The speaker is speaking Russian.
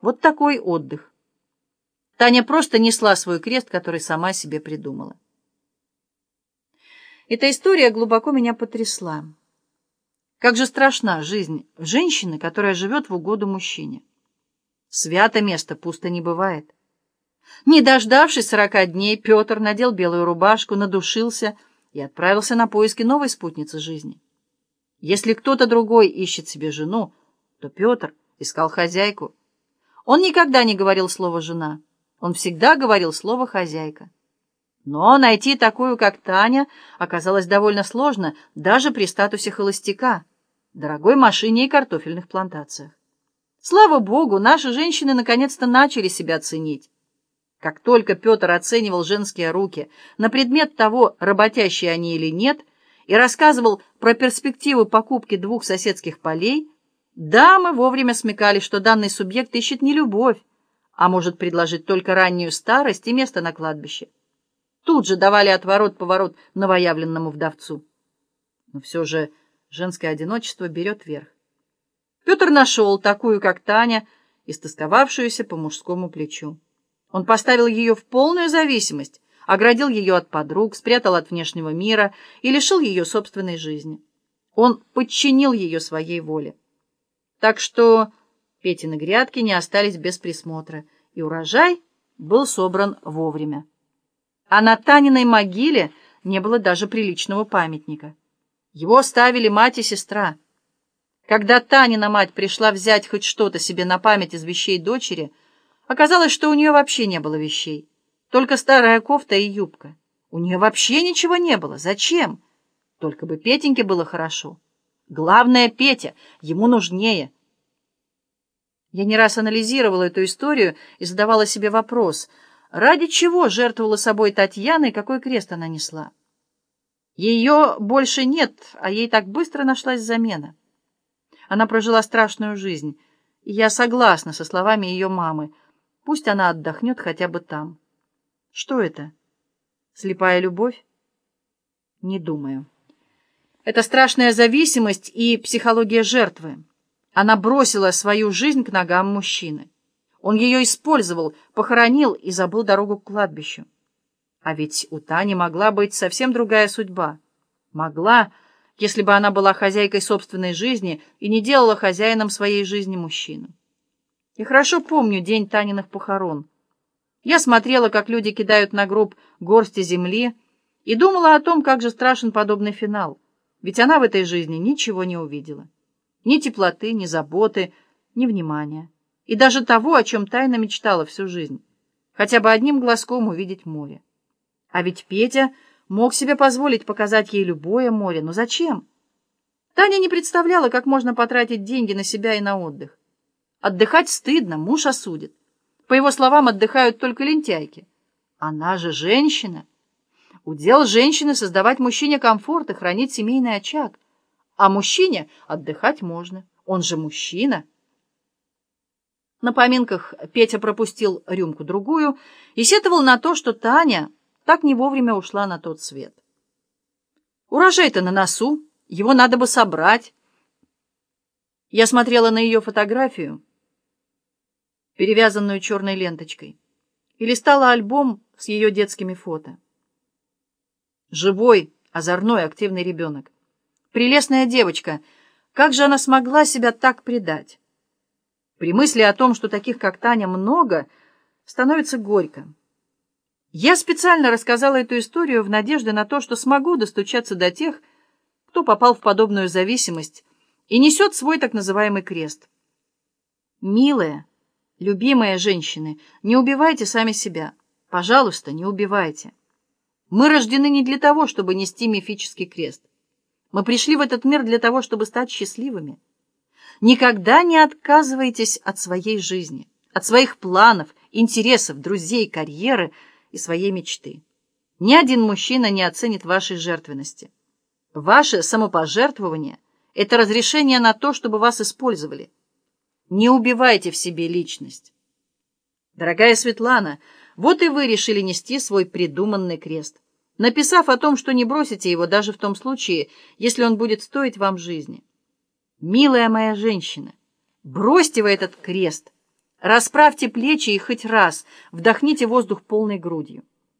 Вот такой отдых. Таня просто несла свой крест, который сама себе придумала. Эта история глубоко меня потрясла. Как же страшна жизнь женщины, которая живет в угоду мужчине. Свято место пусто не бывает. Не дождавшись сорока дней, Петр надел белую рубашку, надушился и отправился на поиски новой спутницы жизни. Если кто-то другой ищет себе жену, то Петр искал хозяйку. Он никогда не говорил слово «жена», он всегда говорил слово «хозяйка». Но найти такую, как Таня, оказалось довольно сложно даже при статусе холостяка, дорогой машине и картофельных плантациях. Слава Богу, наши женщины наконец-то начали себя ценить. Как только Петр оценивал женские руки на предмет того, работящие они или нет, и рассказывал про перспективы покупки двух соседских полей, дамы вовремя смекали, что данный субъект ищет не любовь, а может предложить только раннюю старость и место на кладбище. Тут же давали отворот-поворот новоявленному вдовцу. Но все же женское одиночество берет верх. Петр нашел такую, как Таня, истосковавшуюся по мужскому плечу. Он поставил ее в полную зависимость, оградил ее от подруг, спрятал от внешнего мира и лишил ее собственной жизни. Он подчинил ее своей воле. Так что Петины грядки не остались без присмотра, и урожай был собран вовремя. А на Таниной могиле не было даже приличного памятника. Его оставили мать и сестра. Когда Танина мать пришла взять хоть что-то себе на память из вещей дочери, оказалось, что у нее вообще не было вещей. Только старая кофта и юбка. У нее вообще ничего не было. Зачем? Только бы Петеньке было хорошо. Главное, Петя, ему нужнее. Я не раз анализировала эту историю и задавала себе вопрос, ради чего жертвовала собой Татьяна и какой крест она несла. Ее больше нет, а ей так быстро нашлась замена. Она прожила страшную жизнь, и я согласна со словами ее мамы. Пусть она отдохнет хотя бы там. Что это? Слепая любовь? Не думаю. Это страшная зависимость и психология жертвы. Она бросила свою жизнь к ногам мужчины. Он ее использовал, похоронил и забыл дорогу к кладбищу. А ведь у Тани могла быть совсем другая судьба. Могла если бы она была хозяйкой собственной жизни и не делала хозяином своей жизни мужчину. И хорошо помню день Таниных похорон. Я смотрела, как люди кидают на гроб горсти земли, и думала о том, как же страшен подобный финал, ведь она в этой жизни ничего не увидела. Ни теплоты, ни заботы, ни внимания. И даже того, о чем тайно мечтала всю жизнь. Хотя бы одним глазком увидеть море. А ведь Петя мог себе позволить показать ей любое море, но зачем? Таня не представляла, как можно потратить деньги на себя и на отдых. Отдыхать стыдно, муж осудит. По его словам, отдыхают только лентяйки. Она же женщина. Удел женщины создавать мужчине комфорт и хранить семейный очаг. А мужчине отдыхать можно. Он же мужчина. На поминках Петя пропустил рюмку-другую и сетовал на то, что Таня так не вовремя ушла на тот свет. Урожай-то на носу, его надо бы собрать. Я смотрела на ее фотографию, перевязанную черной ленточкой, и листала альбом с ее детскими фото. Живой, озорной, активный ребенок. Прелестная девочка. Как же она смогла себя так предать? При мысли о том, что таких, как Таня, много, становится горько. Я специально рассказала эту историю в надежде на то, что смогу достучаться до тех, кто попал в подобную зависимость и несет свой так называемый крест. Милые, любимые женщины, не убивайте сами себя. Пожалуйста, не убивайте. Мы рождены не для того, чтобы нести мифический крест. Мы пришли в этот мир для того, чтобы стать счастливыми. Никогда не отказывайтесь от своей жизни, от своих планов, интересов, друзей, карьеры – и своей мечты. Ни один мужчина не оценит вашей жертвенности. Ваше самопожертвование — это разрешение на то, чтобы вас использовали. Не убивайте в себе личность. Дорогая Светлана, вот и вы решили нести свой придуманный крест, написав о том, что не бросите его даже в том случае, если он будет стоить вам жизни. Милая моя женщина, бросьте вы этот крест — Расправьте плечи и хоть раз вдохните воздух полной грудью.